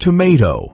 tomato.